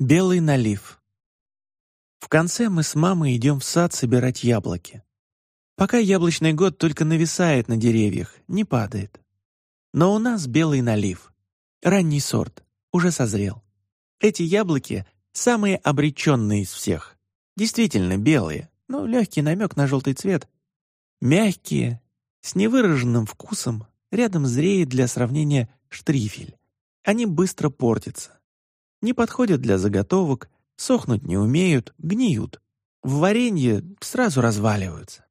Белый налив. В конце мы с мамой идем в сад собирать яблоки. Пока яблочный год только нависает на деревьях, не падает. Но у нас белый налив. Ранний сорт, уже созрел. Эти яблоки самые обреченные из всех. Действительно белые, но легкий намек на желтый цвет. Мягкие, с невыраженным вкусом, рядом зреет для сравнения штрифель. Они быстро портятся не подходят для заготовок, сохнуть не умеют, гниют. В варенье сразу разваливаются.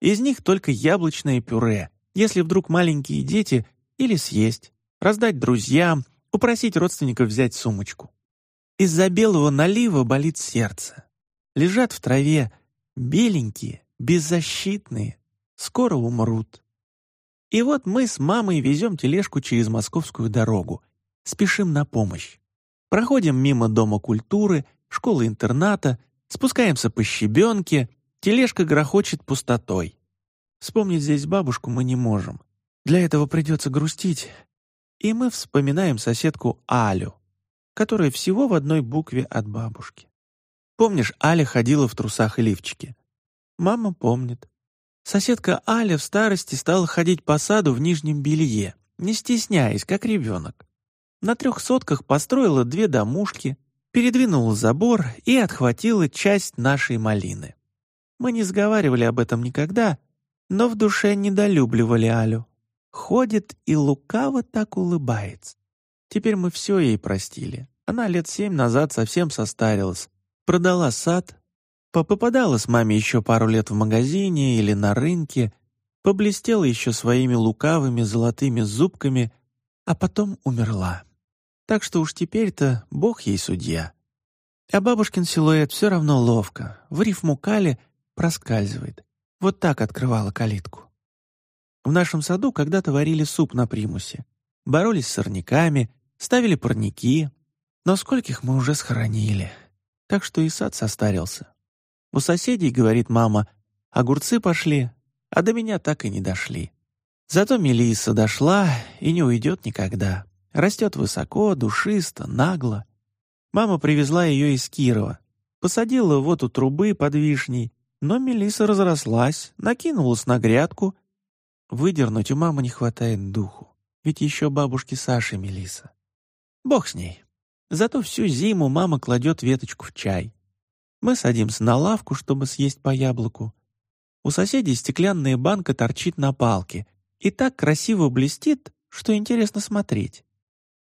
Из них только яблочное пюре, если вдруг маленькие дети, или съесть, раздать друзьям, упросить родственников взять сумочку. Из-за белого налива болит сердце. Лежат в траве, беленькие, беззащитные, скоро умрут. И вот мы с мамой везем тележку через московскую дорогу, спешим на помощь. Проходим мимо Дома культуры, школы-интерната, спускаемся по щебенке, тележка грохочет пустотой. Вспомнить здесь бабушку мы не можем. Для этого придется грустить. И мы вспоминаем соседку Алю, которая всего в одной букве от бабушки. Помнишь, Аля ходила в трусах и лифчике? Мама помнит. Соседка Аля в старости стала ходить по саду в нижнем белье, не стесняясь, как ребенок. На трех сотках построила две домушки, передвинула забор и отхватила часть нашей малины. Мы не сговаривали об этом никогда, но в душе недолюбливали Алю. Ходит и лукаво так улыбается. Теперь мы все ей простили. Она лет семь назад совсем состарилась. Продала сад, попадала с мамой еще пару лет в магазине или на рынке, поблестела еще своими лукавыми золотыми зубками, а потом умерла. Так что уж теперь-то Бог ей судья. А бабушкин силуэт все равно ловко, в рифму кали проскальзывает. Вот так открывала калитку. В нашем саду когда-то варили суп на примусе, боролись с сорняками, ставили парники, но скольких мы уже схоронили. Так что и сад состарился. У соседей, говорит мама, огурцы пошли, а до меня так и не дошли. Зато Мелисса дошла и не уйдет никогда. Растет высоко, душисто, нагло. Мама привезла ее из Кирова. Посадила вот у трубы под вишней, но Мелиса разрослась, накинулась на грядку. Выдернуть у мамы не хватает духу, ведь еще бабушки Саши Мелиса. Бог с ней. Зато всю зиму мама кладет веточку в чай. Мы садимся на лавку, чтобы съесть по яблоку. У соседей стеклянная банка торчит на палке и так красиво блестит, что интересно смотреть.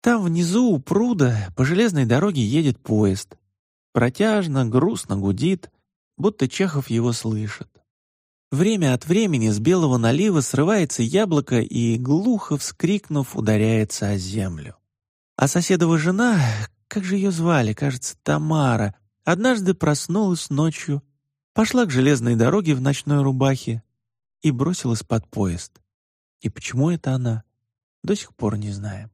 Там внизу у пруда по железной дороге едет поезд. Протяжно, грустно гудит, будто Чехов его слышит. Время от времени с белого налива срывается яблоко и, глухо вскрикнув, ударяется о землю. А соседова жена, как же ее звали, кажется, Тамара, однажды проснулась ночью, пошла к железной дороге в ночной рубахе и бросилась под поезд. И почему это она, до сих пор не знаем.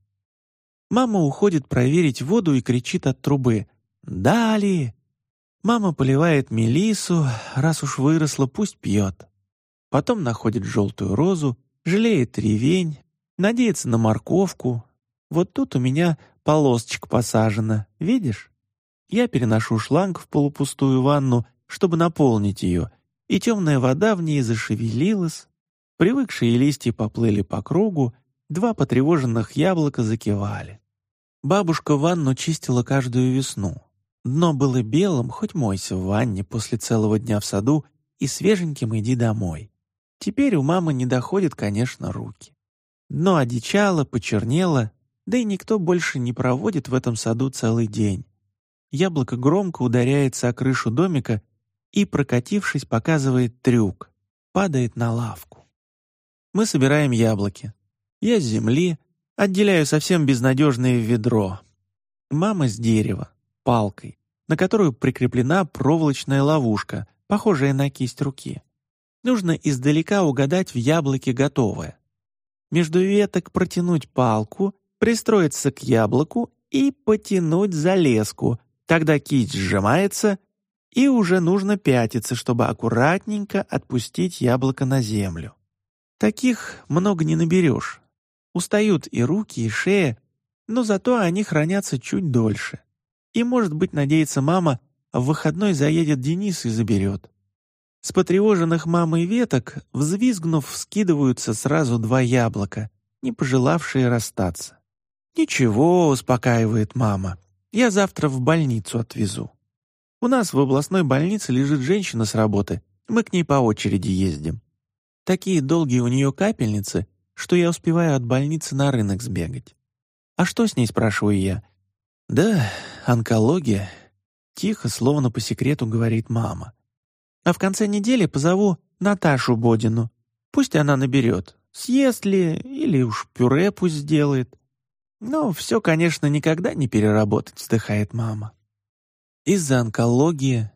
Мама уходит проверить воду и кричит от трубы «Дали!». Мама поливает Мелису, раз уж выросла, пусть пьет. Потом находит желтую розу, жалеет ревень, надеется на морковку. Вот тут у меня полосочка посажена, видишь? Я переношу шланг в полупустую ванну, чтобы наполнить ее, и темная вода в ней зашевелилась. Привыкшие листья поплыли по кругу, Два потревоженных яблока закивали. Бабушка ванну чистила каждую весну. Дно было белым, хоть мойся в ванне после целого дня в саду и свеженьким иди домой. Теперь у мамы не доходят, конечно, руки. Дно одичало, почернело, да и никто больше не проводит в этом саду целый день. Яблоко громко ударяется о крышу домика и, прокатившись, показывает трюк, падает на лавку. Мы собираем яблоки. Я с земли, отделяю совсем безнадежное ведро. Мама с дерева, палкой, на которую прикреплена проволочная ловушка, похожая на кисть руки. Нужно издалека угадать в яблоке готовое. Между веток протянуть палку, пристроиться к яблоку и потянуть за леску. Тогда кисть сжимается, и уже нужно пятиться, чтобы аккуратненько отпустить яблоко на землю. Таких много не наберешь, Устают и руки, и шея, но зато они хранятся чуть дольше. И, может быть, надеется мама, в выходной заедет Денис и заберет. С потревоженных мамой веток, взвизгнув, скидываются сразу два яблока, не пожелавшие расстаться. «Ничего», — успокаивает мама, — «я завтра в больницу отвезу». У нас в областной больнице лежит женщина с работы, мы к ней по очереди ездим. Такие долгие у нее капельницы, что я успеваю от больницы на рынок сбегать. «А что с ней?» — спрашиваю я. «Да, онкология», — тихо, словно по секрету говорит мама. «А в конце недели позову Наташу Бодину. Пусть она наберет, съест ли или уж пюре пусть сделает. Но все, конечно, никогда не переработать», — вздыхает мама. Из-за онкологии,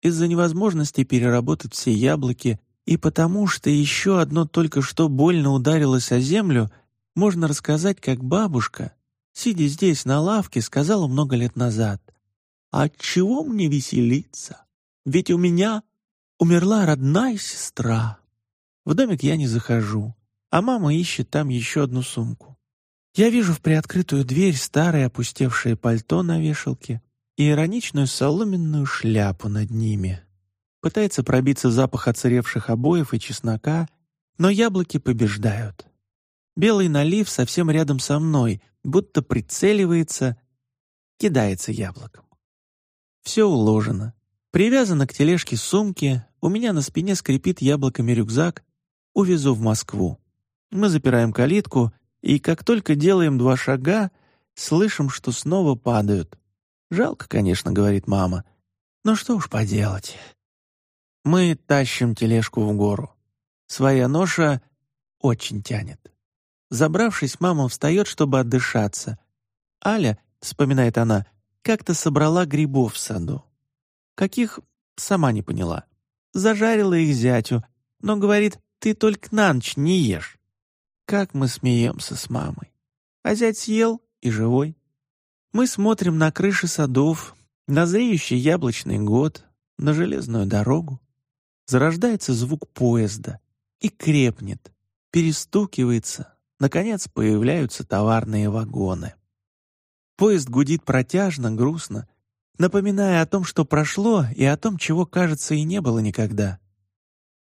из-за невозможности переработать все яблоки и потому что еще одно только что больно ударилось о землю, можно рассказать, как бабушка, сидя здесь на лавке, сказала много лет назад, «От чего мне веселиться? Ведь у меня умерла родная сестра». В домик я не захожу, а мама ищет там еще одну сумку. Я вижу в приоткрытую дверь старое опустевшее пальто на вешалке и ироничную соломенную шляпу над ними — Пытается пробиться запах оцаревших обоев и чеснока, но яблоки побеждают. Белый налив совсем рядом со мной, будто прицеливается, кидается яблоком. Все уложено. Привязано к тележке сумки, у меня на спине скрипит яблоками рюкзак, увезу в Москву. Мы запираем калитку, и как только делаем два шага, слышим, что снова падают. «Жалко, конечно», — говорит мама, — «но что уж поделать». Мы тащим тележку в гору. Своя ноша очень тянет. Забравшись, мама встает, чтобы отдышаться. Аля, вспоминает она, как-то собрала грибов в саду. Каких, сама не поняла. Зажарила их зятю, но говорит, ты только на ночь не ешь. Как мы смеемся с мамой. А зять съел и живой. Мы смотрим на крыши садов, на зреющий яблочный год, на железную дорогу зарождается звук поезда и крепнет, перестукивается, наконец появляются товарные вагоны. Поезд гудит протяжно, грустно, напоминая о том, что прошло, и о том, чего, кажется, и не было никогда.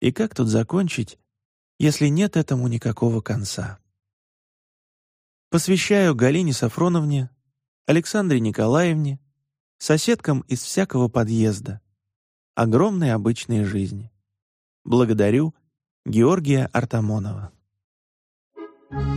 И как тут закончить, если нет этому никакого конца? Посвящаю Галине Сафроновне, Александре Николаевне, соседкам из всякого подъезда, огромной обычной жизни. Благодарю Георгия Артамонова. Thank you.